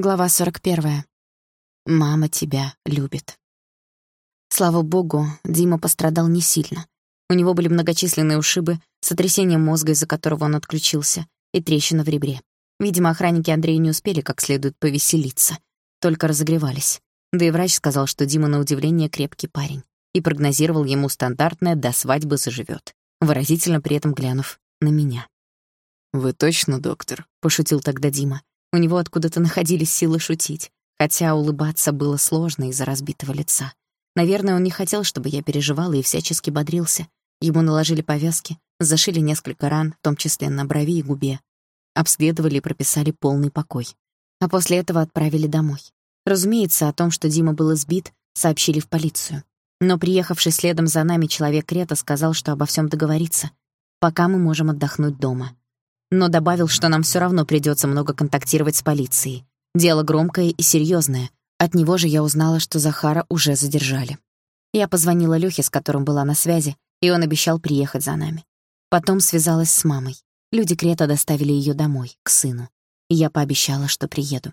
Глава 41. Мама тебя любит. Слава богу, Дима пострадал не сильно. У него были многочисленные ушибы, сотрясение мозга, из-за которого он отключился, и трещина в ребре. Видимо, охранники Андрея не успели как следует повеселиться, только разогревались. Да и врач сказал, что Дима на удивление крепкий парень, и прогнозировал ему стандартное «до свадьбы заживет, выразительно при этом глянув на меня. «Вы точно доктор?» — пошутил тогда Дима. У него откуда-то находились силы шутить, хотя улыбаться было сложно из-за разбитого лица. Наверное, он не хотел, чтобы я переживала и всячески бодрился. Ему наложили повязки, зашили несколько ран, в том числе на брови и губе. Обследовали и прописали полный покой. А после этого отправили домой. Разумеется, о том, что Дима был избит, сообщили в полицию. Но приехавший следом за нами человек Крета сказал, что обо всем договорится, пока мы можем отдохнуть дома но добавил, что нам все равно придется много контактировать с полицией. Дело громкое и серьезное. От него же я узнала, что Захара уже задержали. Я позвонила Лёхе, с которым была на связи, и он обещал приехать за нами. Потом связалась с мамой. Люди Крета доставили ее домой, к сыну. И я пообещала, что приеду.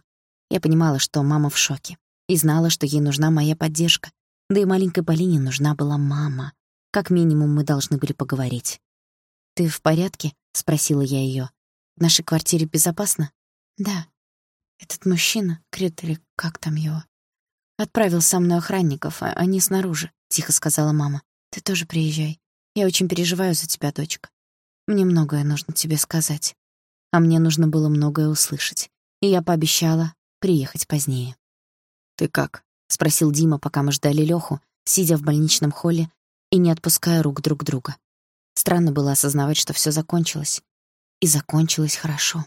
Я понимала, что мама в шоке. И знала, что ей нужна моя поддержка. Да и маленькой Полине нужна была мама. Как минимум, мы должны были поговорить. «Ты в порядке?» — спросила я её. «В нашей квартире безопасно?» «Да. Этот мужчина, Крет или как там его, отправил со мной охранников, а они снаружи», — тихо сказала мама. «Ты тоже приезжай. Я очень переживаю за тебя, дочка. Мне многое нужно тебе сказать. А мне нужно было многое услышать. И я пообещала приехать позднее». «Ты как?» — спросил Дима, пока мы ждали Лёху, сидя в больничном холле и не отпуская рук друг друга. Странно было осознавать, что всё закончилось. И закончилось хорошо.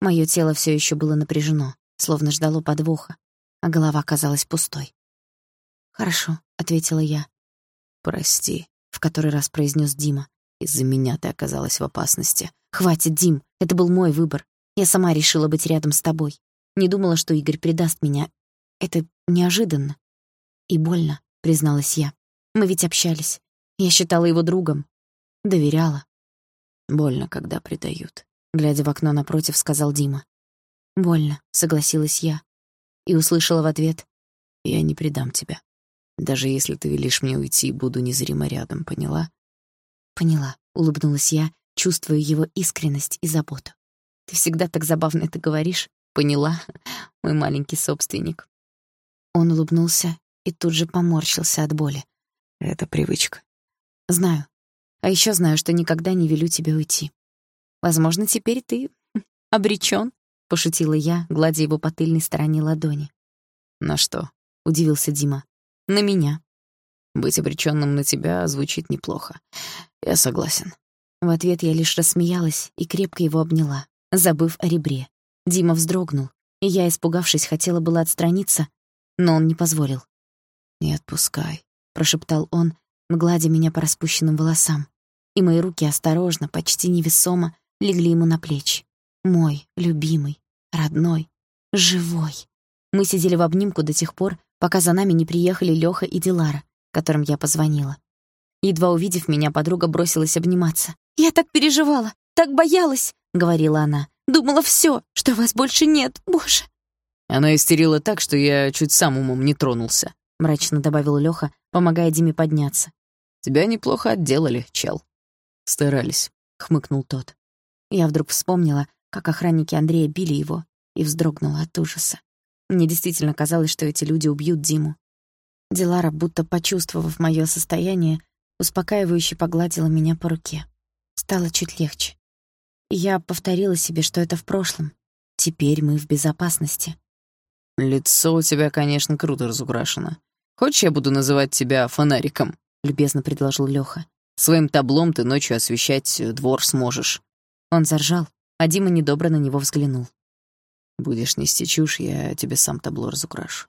Моё тело всё ещё было напряжено, словно ждало подвоха, а голова казалась пустой. «Хорошо», — ответила я. «Прости», — в который раз произнёс Дима. «Из-за меня ты оказалась в опасности». «Хватит, Дим, это был мой выбор. Я сама решила быть рядом с тобой. Не думала, что Игорь предаст меня. Это неожиданно. И больно», — призналась я. «Мы ведь общались. Я считала его другом, Доверяла. Больно, когда предают. Глядя в окно напротив, сказал Дима. Больно, согласилась я. И услышала в ответ. Я не предам тебя. Даже если ты велишь мне уйти, буду незримо рядом, поняла? Поняла, улыбнулась я, чувствуя его искренность и заботу. Ты всегда так забавно это говоришь. Поняла, мой маленький собственник. Он улыбнулся и тут же поморщился от боли. Это привычка. Знаю, а еще знаю, что никогда не велю тебе уйти. Возможно, теперь ты обречён, пошутила я, гладя его по тыльной стороне ладони. На что? удивился Дима. На меня. Быть обречённым на тебя звучит неплохо. Я согласен. В ответ я лишь рассмеялась и крепко его обняла, забыв о ребре. Дима вздрогнул, и я, испугавшись, хотела было отстраниться, но он не позволил. «Не отпускай», — прошептал он, гладя меня по распущенным волосам и мои руки осторожно, почти невесомо легли ему на плечи. Мой, любимый, родной, живой. Мы сидели в обнимку до тех пор, пока за нами не приехали Лёха и Дилара, которым я позвонила. Едва увидев меня, подруга бросилась обниматься. «Я так переживала, так боялась», — говорила она. «Думала всё, что вас больше нет, боже». Она истерила так, что я чуть сам умом не тронулся, — мрачно добавил Лёха, помогая Диме подняться. «Тебя неплохо отделали, чел». «Старались», — хмыкнул тот. Я вдруг вспомнила, как охранники Андрея били его, и вздрогнула от ужаса. Мне действительно казалось, что эти люди убьют Диму. Дилара, будто почувствовав моё состояние, успокаивающе погладила меня по руке. Стало чуть легче. И я повторила себе, что это в прошлом. Теперь мы в безопасности. «Лицо у тебя, конечно, круто разукрашено. Хочешь, я буду называть тебя фонариком?» — любезно предложил Лёха. Своим таблом ты ночью освещать э, двор сможешь». Он заржал, а Дима недобро на него взглянул. «Будешь нести чушь, я тебе сам табло разукрашу.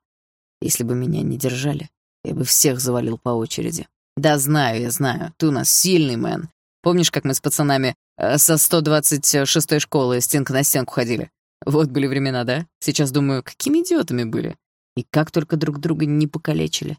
Если бы меня не держали, я бы всех завалил по очереди. Да знаю, я знаю, ты у нас сильный мэн. Помнишь, как мы с пацанами э, со 126-й школы стенка на стенку ходили? Вот были времена, да? Сейчас думаю, какими идиотами были. И как только друг друга не покалечили.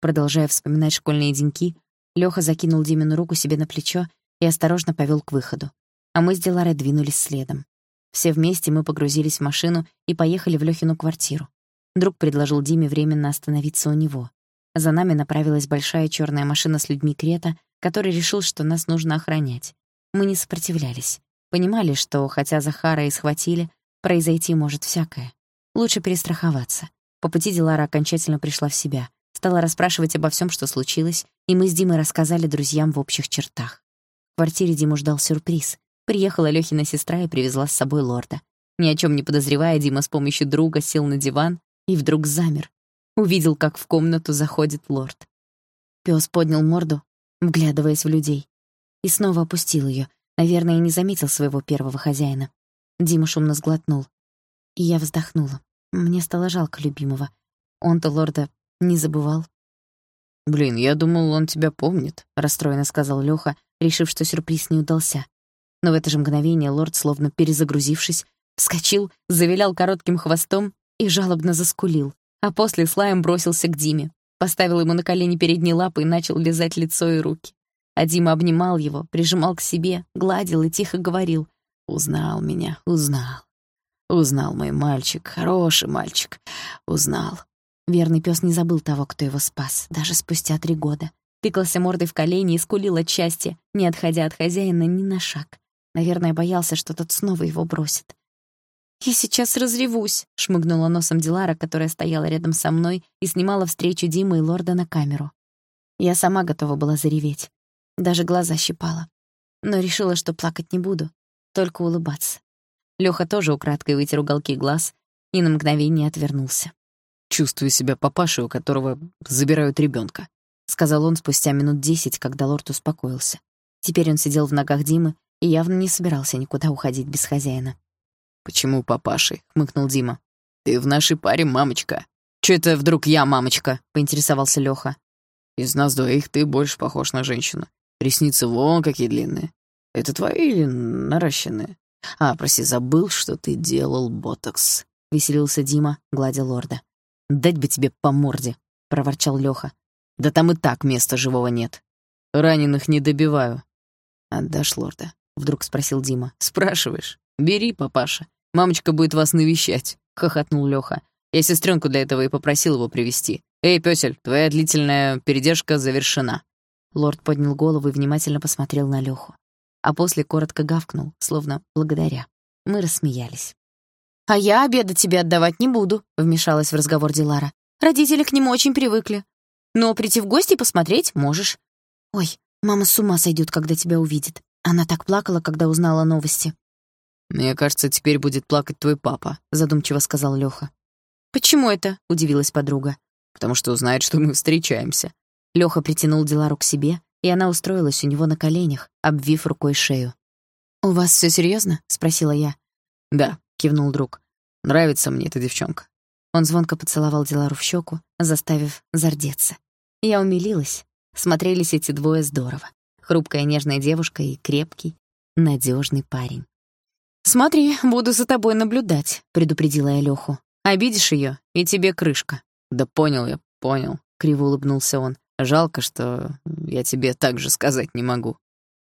Продолжая вспоминать школьные деньки, Лёха закинул Димину руку себе на плечо и осторожно повёл к выходу. А мы с Диларой двинулись следом. Все вместе мы погрузились в машину и поехали в Лёхину квартиру. Друг предложил Диме временно остановиться у него. За нами направилась большая черная машина с людьми Крета, который решил, что нас нужно охранять. Мы не сопротивлялись. Понимали, что, хотя Захара и схватили, произойти может всякое. Лучше перестраховаться. По пути Дилара окончательно пришла в себя. Стала расспрашивать обо всем, что случилось, и мы с Димой рассказали друзьям в общих чертах. В квартире Диму ждал сюрприз. Приехала Лёхина сестра и привезла с собой лорда. Ни о чем не подозревая, Дима с помощью друга сел на диван и вдруг замер. Увидел, как в комнату заходит лорд. Пёс поднял морду, вглядываясь в людей, и снова опустил её. Наверное, не заметил своего первого хозяина. Дима шумно сглотнул. И я вздохнула. Мне стало жалко любимого. Он-то лорда не забывал. «Блин, я думал, он тебя помнит», — расстроенно сказал Лёха, решив, что сюрприз не удался. Но в это же мгновение лорд, словно перезагрузившись, вскочил, завилял коротким хвостом и жалобно заскулил, а после слаем бросился к Диме, поставил ему на колени передние лапы и начал лизать лицо и руки. А Дима обнимал его, прижимал к себе, гладил и тихо говорил. «Узнал меня, узнал. Узнал мой мальчик, хороший мальчик. Узнал». Верный пес не забыл того, кто его спас, даже спустя три года. Тыкался мордой в колени и скулил от счастья, не отходя от хозяина ни на шаг. Наверное, боялся, что тот снова его бросит. «Я сейчас разревусь», — шмыгнула носом Дилара, которая стояла рядом со мной и снимала встречу Димы и Лорда на камеру. Я сама готова была зареветь. Даже глаза щипала. Но решила, что плакать не буду, только улыбаться. Лёха тоже украдкой вытер уголки глаз и на мгновение отвернулся. «Чувствую себя папашей, у которого забирают ребёнка», — сказал он спустя минут десять, когда лорд успокоился. Теперь он сидел в ногах Димы и явно не собирался никуда уходить без хозяина. «Почему папашей?» — хмыкнул Дима. «Ты в нашей паре мамочка». «Чё это вдруг я мамочка?» — поинтересовался Лёха. «Из нас двоих ты больше похож на женщину. Ресницы вон какие длинные. Это твои или наращенные? А, прости, забыл, что ты делал ботокс. Веселился Дима, гладя лорда. Дать бы тебе по морде, проворчал Лёха. Да там и так места живого нет. Раненых не добиваю. Отдашь лорда? Вдруг спросил Дима. Спрашиваешь? Бери, папаша. Мамочка будет вас навещать, хохотнул Лёха. Я сестренку для этого и попросил его привести. Эй, пёсель, твоя длительная передержка завершена. Лорд поднял голову и внимательно посмотрел на Лёху. А после коротко гавкнул, словно благодаря. Мы рассмеялись. «А я обеда тебе отдавать не буду», — вмешалась в разговор Дилара. «Родители к нему очень привыкли. Но прийти в гости и посмотреть можешь». «Ой, мама с ума сойдет, когда тебя увидит. Она так плакала, когда узнала новости». «Мне кажется, теперь будет плакать твой папа», — задумчиво сказал Лёха. «Почему это?» — удивилась подруга. «Потому что узнает, что мы встречаемся. Лёха притянул Дилару к себе, и она устроилась у него на коленях, обвив рукой шею. «У вас всё серьёзно?» — спросила я. «Да», — кивнул друг. «Нравится мне эта девчонка». Он звонко поцеловал Дилару в щеку, заставив зардеться. Я умилилась. Смотрелись эти двое здорово. Хрупкая нежная девушка и крепкий, надежный парень. «Смотри, буду за тобой наблюдать», — предупредила я Лёху. «Обидишь её, и тебе крышка». «Да понял я, понял», — криво улыбнулся он. Жалко, что я тебе так же сказать не могу».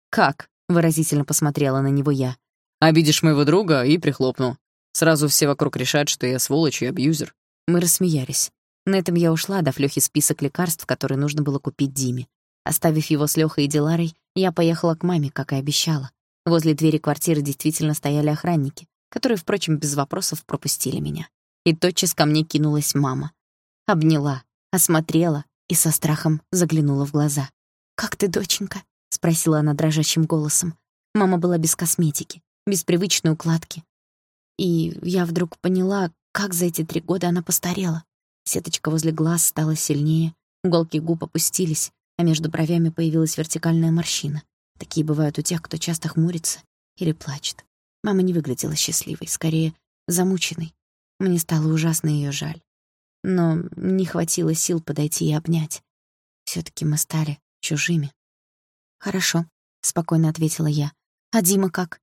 «Как?» — выразительно посмотрела на него я. «Обидишь моего друга и прихлопну. Сразу все вокруг решат, что я сволочь и абьюзер». Мы рассмеялись. На этом я ушла, дав Лёхе список лекарств, которые нужно было купить Диме. Оставив его с Лёхой и Диларой, я поехала к маме, как и обещала. Возле двери квартиры действительно стояли охранники, которые, впрочем, без вопросов пропустили меня. И тотчас ко мне кинулась мама. Обняла, осмотрела, и со страхом заглянула в глаза. «Как ты, доченька?» — спросила она дрожащим голосом. Мама была без косметики, без привычной укладки. И я вдруг поняла, как за эти три года она постарела. Сеточка возле глаз стала сильнее, уголки губ опустились, а между бровями появилась вертикальная морщина. Такие бывают у тех, кто часто хмурится или плачет. Мама не выглядела счастливой, скорее, замученной. Мне стало ужасно ее жаль но не хватило сил подойти и обнять. все таки мы стали чужими. «Хорошо», — спокойно ответила я. «А Дима как?»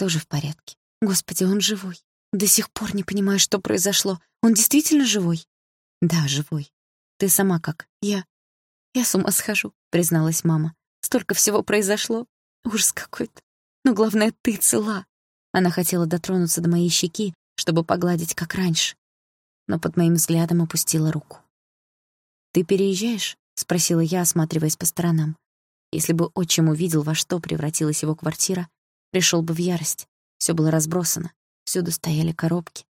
«Тоже в порядке. Господи, он живой. До сих пор не понимаю, что произошло. Он действительно живой?» «Да, живой. Ты сама как? Я...» «Я с ума схожу», — призналась мама. «Столько всего произошло. Ужас какой-то. Но главное, ты цела. Она хотела дотронуться до моей щеки, чтобы погладить, как раньше, но под моим взглядом опустила руку. «Ты переезжаешь?» — спросила я, осматриваясь по сторонам. Если бы отчим увидел, во что превратилась его квартира, пришел бы в ярость. Все было разбросано, всюду стояли коробки.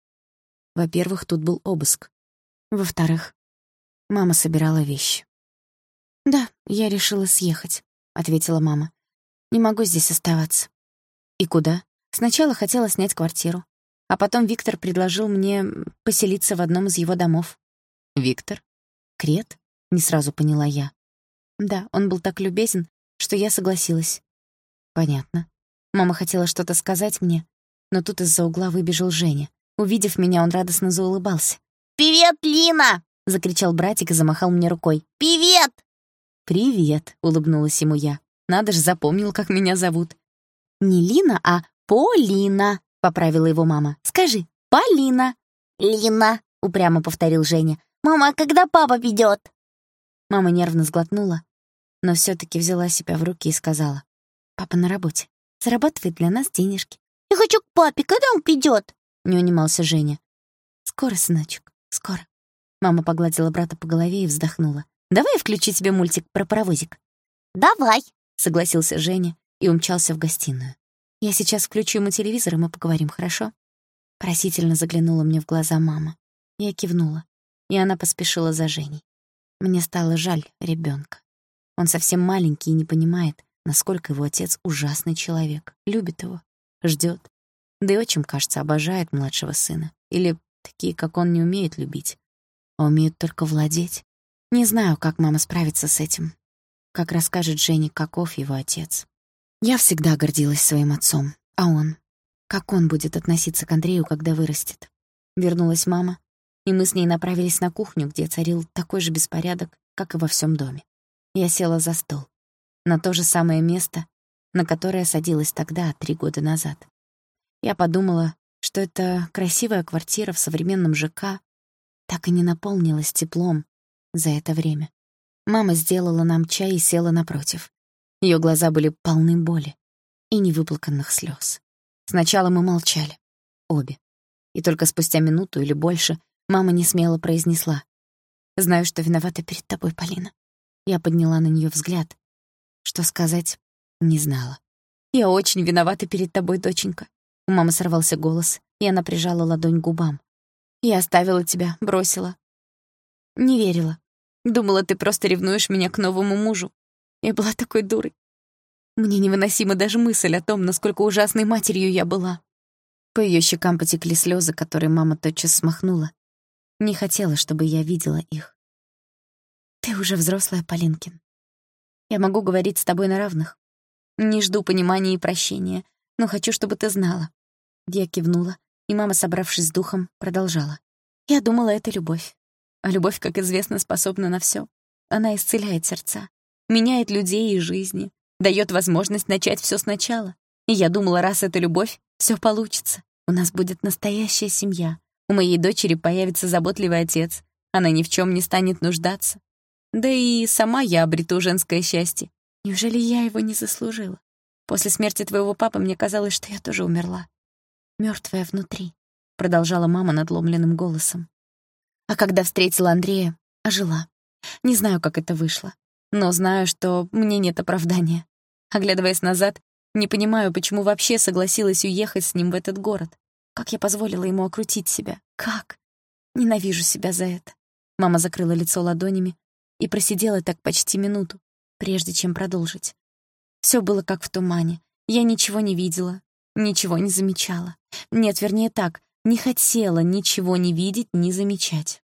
Во-первых, тут был обыск. Во-вторых, мама собирала вещи. «Да, я решила съехать», — ответила мама. «Не могу здесь оставаться». «И куда?» Сначала хотела снять квартиру, а потом Виктор предложил мне поселиться в одном из его домов. «Виктор? Крет?» — не сразу поняла я. Да, он был так любезен, что я согласилась. Понятно. Мама хотела что-то сказать мне, но тут из-за угла выбежал Женя. Увидев меня, он радостно заулыбался. «Привет, Лина!» — закричал братик и замахал мне рукой. «Привет!» «Привет!» — улыбнулась ему я. «Надо же, запомнил, как меня зовут». «Не Лина, а Полина!» — поправила его мама. «Скажи, Полина!» «Лина!» — упрямо повторил Женя. «Мама, а когда папа придёт?» Мама нервно сглотнула, но все таки взяла себя в руки и сказала. «Папа на работе. Зарабатывает для нас денежки». «Я хочу к папе. Когда он придёт?» — не унимался Женя. «Скоро, сыночек, скоро». Мама погладила брата по голове и вздохнула. Давай включи тебе мультик про паровозик». «Давай», — согласился Женя и умчался в гостиную. «Я сейчас включу ему телевизор, и мы поговорим, хорошо?» Просительно заглянула мне в глаза мама. Я кивнула, и она поспешила за Женей. Мне стало жаль ребенка. Он совсем маленький и не понимает, насколько его отец ужасный человек, любит его, ждет. Да и отчим, кажется, обожает младшего сына. Или такие, как он, не умеют любить, а умеют только владеть. Не знаю, как мама справится с этим. Как расскажет Жене, каков его отец. Я всегда гордилась своим отцом. А он? Как он будет относиться к Андрею, когда вырастет? Вернулась мама, и мы с ней направились на кухню, где царил такой же беспорядок, как и во всем доме. Я села за стол. На то же самое место, на которое садилась тогда, три года назад. Я подумала, что эта красивая квартира в современном ЖК так и не наполнилась теплом, за это время. Мама сделала нам чай и села напротив. Ее глаза были полны боли и невыплаканных слез. Сначала мы молчали. Обе. И только спустя минуту или больше мама не смело произнесла. «Знаю, что виновата перед тобой, Полина». Я подняла на нее взгляд. Что сказать, не знала. «Я очень виновата перед тобой, доченька». У мамы сорвался голос, и она прижала ладонь к губам. «Я оставила тебя, бросила. Не верила. Думала, ты просто ревнуешь меня к новому мужу. Я была такой дурой. Мне невыносима даже мысль о том, насколько ужасной матерью я была. По ее щекам потекли слезы, которые мама тотчас смахнула. Не хотела, чтобы я видела их. Ты уже взрослая, Полинкин. Я могу говорить с тобой на равных. Не жду понимания и прощения, но хочу, чтобы ты знала. Я кивнула, и мама, собравшись с духом, продолжала. Я думала, это любовь. А любовь, как известно, способна на все. Она исцеляет сердца, меняет людей и жизни, дает возможность начать все сначала. И я думала, раз это любовь, все получится. У нас будет настоящая семья. У моей дочери появится заботливый отец. Она ни в чем не станет нуждаться. Да и сама я обрету женское счастье. Неужели я его не заслужила? После смерти твоего папы мне казалось, что я тоже умерла. Мертвая внутри, продолжала мама надломленным голосом. А когда встретила Андрея, ожила. Не знаю, как это вышло, но знаю, что мне нет оправдания. Оглядываясь назад, не понимаю, почему вообще согласилась уехать с ним в этот город. Как я позволила ему окрутить себя? Как? Ненавижу себя за это. Мама закрыла лицо ладонями и просидела так почти минуту, прежде чем продолжить. Все было как в тумане. Я ничего не видела, ничего не замечала. Нет, вернее так, не хотела ничего не видеть, не замечать.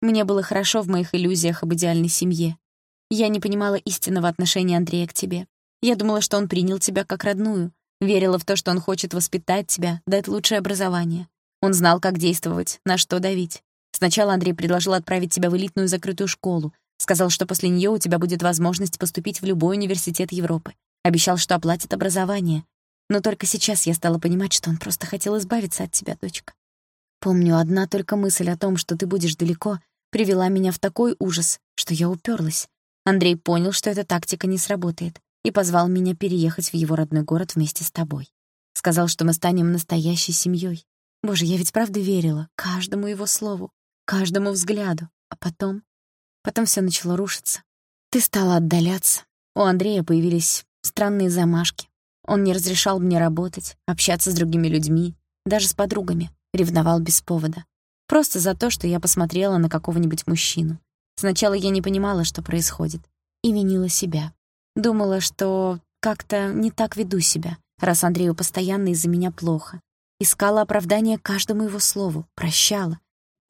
Мне было хорошо в моих иллюзиях об идеальной семье. Я не понимала истинного отношения Андрея к тебе. Я думала, что он принял тебя как родную, верила в то, что он хочет воспитать тебя, дать лучшее образование. Он знал, как действовать, на что давить. Сначала Андрей предложил отправить тебя в элитную закрытую школу, сказал, что после нее у тебя будет возможность поступить в любой университет Европы. Обещал, что оплатит образование. Но только сейчас я стала понимать, что он просто хотел избавиться от тебя, дочка. Помню, одна только мысль о том, что ты будешь далеко, привела меня в такой ужас, что я уперлась. Андрей понял, что эта тактика не сработает, и позвал меня переехать в его родной город вместе с тобой. Сказал, что мы станем настоящей семьей. Боже, я ведь правда верила каждому его слову, каждому взгляду. А потом... Потом все начало рушиться. Ты стала отдаляться. У Андрея появились странные замашки. Он не разрешал мне работать, общаться с другими людьми, даже с подругами. Ревновал без повода. Просто за то, что я посмотрела на какого-нибудь мужчину. Сначала я не понимала, что происходит. И винила себя. Думала, что как-то не так веду себя, раз Андрею постоянно из-за меня плохо. Искала оправдание каждому его слову, прощала.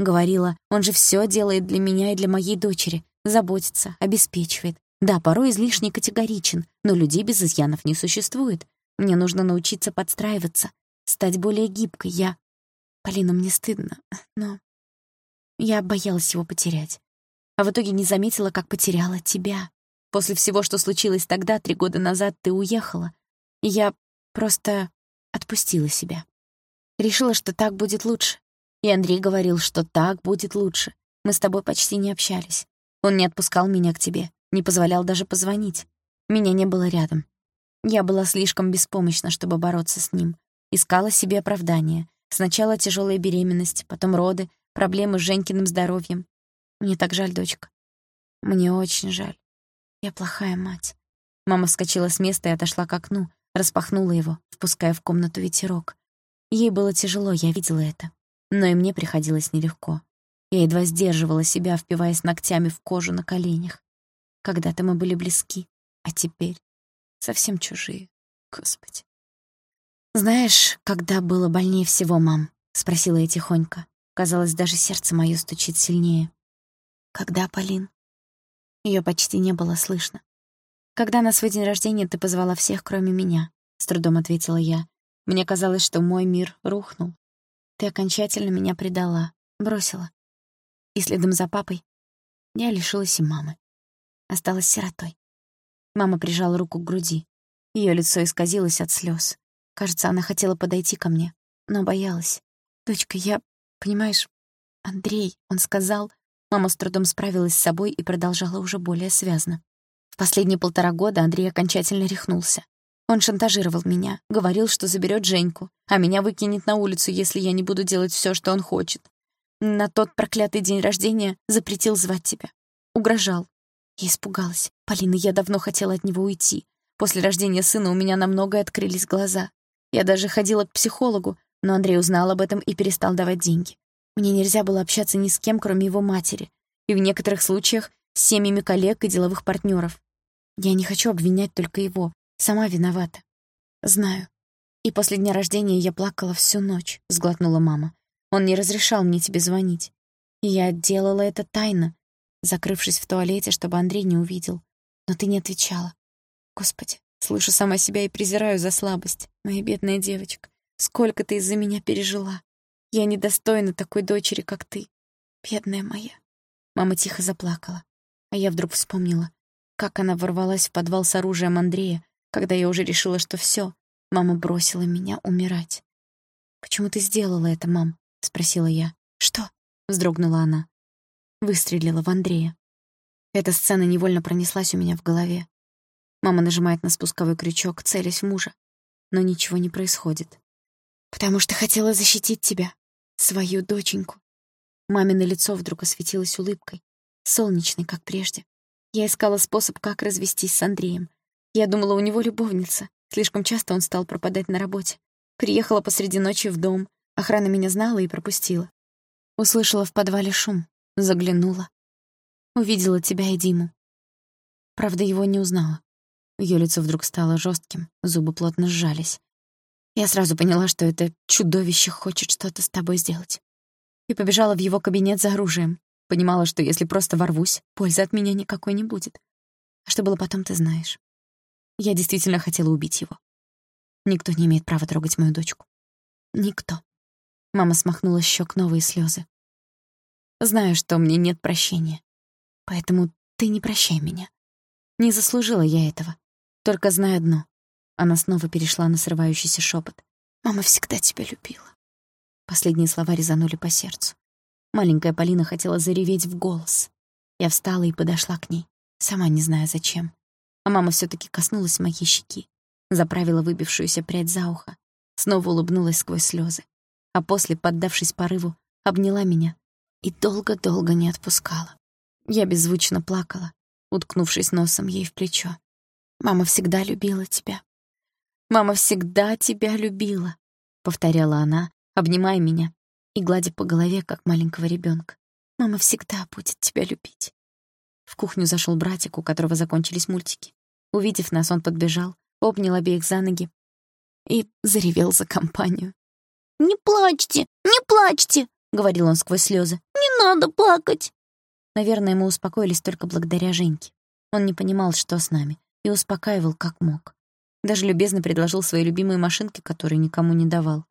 Говорила, он же все делает для меня и для моей дочери, заботится, обеспечивает. Да, порой излишне категоричен, но людей без изъянов не существует. Мне нужно научиться подстраиваться, стать более гибкой. Я Полина, мне стыдно, но... Я боялась его потерять. А в итоге не заметила, как потеряла тебя. После всего, что случилось тогда, три года назад, ты уехала. Я просто отпустила себя. Решила, что так будет лучше. И Андрей говорил, что так будет лучше. Мы с тобой почти не общались. Он не отпускал меня к тебе, не позволял даже позвонить. Меня не было рядом. Я была слишком беспомощна, чтобы бороться с ним. Искала себе оправдание, Сначала тяжелая беременность, потом роды, проблемы с Женькиным здоровьем. Мне так жаль, дочка. Мне очень жаль. Я плохая мать. Мама вскочила с места и отошла к окну, распахнула его, впуская в комнату ветерок. Ей было тяжело, я видела это. Но и мне приходилось нелегко. Я едва сдерживала себя, впиваясь ногтями в кожу на коленях. Когда-то мы были близки, а теперь совсем чужие. Господи. «Знаешь, когда было больнее всего, мам?» — спросила я тихонько. Казалось, даже сердце моё стучит сильнее. «Когда, Полин?» Её почти не было слышно. «Когда на свой день рождения ты позвала всех, кроме меня?» — с трудом ответила я. «Мне казалось, что мой мир рухнул. Ты окончательно меня предала, бросила. И следом за папой я лишилась и мамы. Осталась сиротой». Мама прижала руку к груди. Её лицо исказилось от слёз. Кажется, она хотела подойти ко мне, но боялась. «Дочка, я... Понимаешь, Андрей, он сказал...» Мама с трудом справилась с собой и продолжала уже более связно. В последние полтора года Андрей окончательно рехнулся. Он шантажировал меня, говорил, что заберет Женьку, а меня выкинет на улицу, если я не буду делать все, что он хочет. На тот проклятый день рождения запретил звать тебя. Угрожал. Я испугалась. Полина, я давно хотела от него уйти. После рождения сына у меня на многое открылись глаза. Я даже ходила к психологу, но Андрей узнал об этом и перестал давать деньги. Мне нельзя было общаться ни с кем, кроме его матери, и в некоторых случаях с семьями коллег и деловых партнеров. Я не хочу обвинять только его, сама виновата. Знаю. И после дня рождения я плакала всю ночь, сглотнула мама. Он не разрешал мне тебе звонить. И я делала это тайно, закрывшись в туалете, чтобы Андрей не увидел. Но ты не отвечала. Господи, Слышу сама себя и презираю за слабость. Моя бедная девочка, сколько ты из-за меня пережила. Я недостойна такой дочери, как ты. Бедная моя. Мама тихо заплакала. А я вдруг вспомнила, как она ворвалась в подвал с оружием Андрея, когда я уже решила, что все, мама бросила меня умирать. «Почему ты сделала это, мам?» — спросила я. «Что?» — вздрогнула она. Выстрелила в Андрея. Эта сцена невольно пронеслась у меня в голове. Мама нажимает на спусковой крючок, целясь в мужа. Но ничего не происходит. «Потому что хотела защитить тебя, свою доченьку». Мамино лицо вдруг осветилось улыбкой, солнечной, как прежде. Я искала способ, как развестись с Андреем. Я думала, у него любовница. Слишком часто он стал пропадать на работе. Приехала посреди ночи в дом. Охрана меня знала и пропустила. Услышала в подвале шум. Заглянула. Увидела тебя и Диму. Правда, его не узнала. Её лицо вдруг стало жестким, зубы плотно сжались. Я сразу поняла, что это чудовище хочет что-то с тобой сделать. И побежала в его кабинет за оружием. Понимала, что если просто ворвусь, пользы от меня никакой не будет. А что было потом, ты знаешь. Я действительно хотела убить его. Никто не имеет права трогать мою дочку. Никто. Мама смахнула щек новые слезы. Знаю, что мне нет прощения. Поэтому ты не прощай меня. Не заслужила я этого. Только знай одно. Она снова перешла на срывающийся шепот. «Мама всегда тебя любила». Последние слова резанули по сердцу. Маленькая Полина хотела зареветь в голос. Я встала и подошла к ней, сама не зная зачем. А мама все таки коснулась моей щеки, заправила выбившуюся прядь за ухо. снова улыбнулась сквозь слезы, а после, поддавшись порыву, обняла меня и долго-долго не отпускала. Я беззвучно плакала, уткнувшись носом ей в плечо. «Мама всегда любила тебя. Мама всегда тебя любила», — повторяла она, обнимая меня и гладя по голове, как маленького ребенка. «Мама всегда будет тебя любить». В кухню зашел братик, у которого закончились мультики. Увидев нас, он подбежал, обнял обеих за ноги и заревел за компанию. «Не плачьте, не плачьте!» — говорил он сквозь слезы. «Не надо плакать!» Наверное, мы успокоились только благодаря Женьке. Он не понимал, что с нами, и успокаивал как мог. Даже любезно предложил свои любимые машинки, которые никому не давал.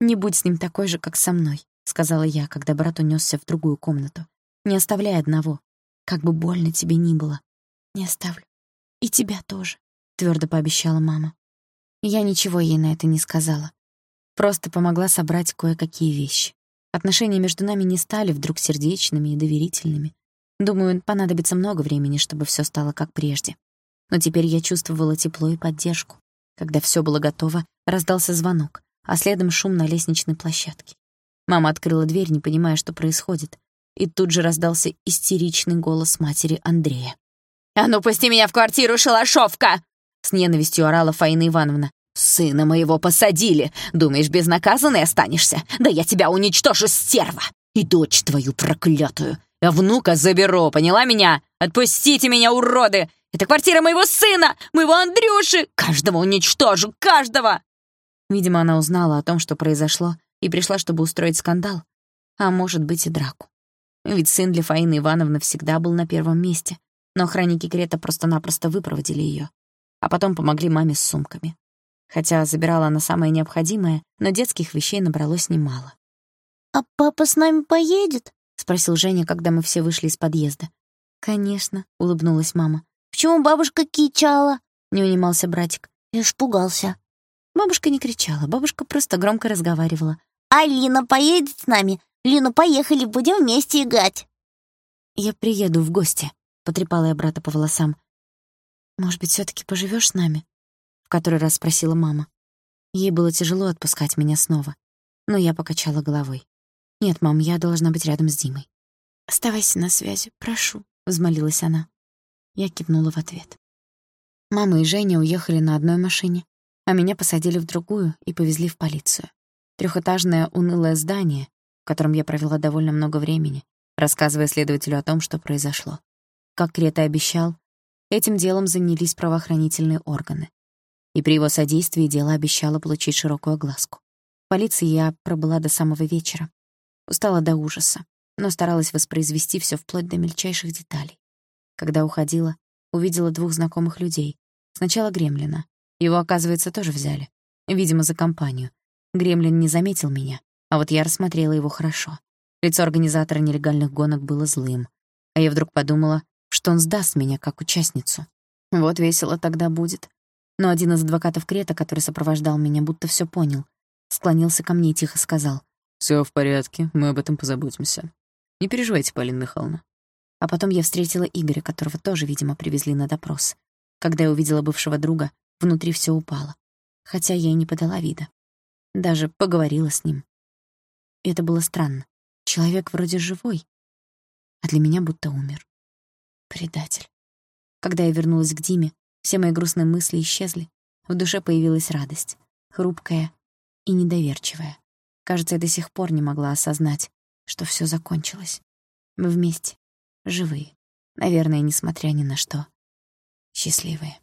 «Не будь с ним такой же, как со мной», — сказала я, когда брат унесся в другую комнату. «Не оставляй одного. Как бы больно тебе ни было. Не оставлю. И тебя тоже», — твердо пообещала мама. Я ничего ей на это не сказала. Просто помогла собрать кое-какие вещи. Отношения между нами не стали вдруг сердечными и доверительными. Думаю, понадобится много времени, чтобы всё стало как прежде. Но теперь я чувствовала тепло и поддержку. Когда всё было готово, раздался звонок, а следом шум на лестничной площадке. Мама открыла дверь, не понимая, что происходит. И тут же раздался истеричный голос матери Андрея. «А ну, пусти меня в квартиру, шалашовка!» С ненавистью орала Фаина Ивановна. «Сына моего посадили. Думаешь, безнаказанной останешься? Да я тебя уничтожу, стерва! И дочь твою проклятую! А внука заберу, поняла меня? Отпустите меня, уроды! Это квартира моего сына, моего Андрюши! Каждого уничтожу, каждого!» Видимо, она узнала о том, что произошло, и пришла, чтобы устроить скандал, а может быть и драку. Ведь сын для Фаины Ивановны всегда был на первом месте, но охранники Крета просто-напросто выпроводили ее, а потом помогли маме с сумками. Хотя забирала она самое необходимое, но детских вещей набралось немало. «А папа с нами поедет?» — спросил Женя, когда мы все вышли из подъезда. «Конечно», — улыбнулась мама. «Почему бабушка кричала?» — не унимался братик. Я испугался. Бабушка не кричала, бабушка просто громко разговаривала. «А Лина поедет с нами? Лина, поехали, будем вместе играть». «Я приеду в гости», — потрепала я брата по волосам. «Может быть, все таки поживешь с нами?» который раз спросила мама. Ей было тяжело отпускать меня снова, но я покачала головой. «Нет, мам, я должна быть рядом с Димой». «Оставайся на связи, прошу», — взмолилась она. Я кивнула в ответ. Мама и Женя уехали на одной машине, а меня посадили в другую и повезли в полицию. Трехэтажное унылое здание, в котором я провела довольно много времени, рассказывая следователю о том, что произошло. Как Крета обещал, этим делом занялись правоохранительные органы и при его содействии дело обещало получить широкую огласку. В полиции я пробыла до самого вечера. Устала до ужаса, но старалась воспроизвести все вплоть до мельчайших деталей. Когда уходила, увидела двух знакомых людей. Сначала Гремлина. Его, оказывается, тоже взяли. Видимо, за компанию. Гремлин не заметил меня, а вот я рассмотрела его хорошо. Лицо организатора нелегальных гонок было злым. А я вдруг подумала, что он сдаст меня как участницу. Вот весело тогда будет но один из адвокатов Крета, который сопровождал меня, будто все понял. Склонился ко мне и тихо сказал. Все в порядке, мы об этом позаботимся. Не переживайте, Полина Михайловна». А потом я встретила Игоря, которого тоже, видимо, привезли на допрос. Когда я увидела бывшего друга, внутри все упало. Хотя я и не подала вида. Даже поговорила с ним. Это было странно. Человек вроде живой, а для меня будто умер. Предатель. Когда я вернулась к Диме, все мои грустные мысли исчезли. В душе появилась радость, хрупкая и недоверчивая. Кажется, я до сих пор не могла осознать, что все закончилось. Мы вместе, живые. Наверное, несмотря ни на что, счастливые.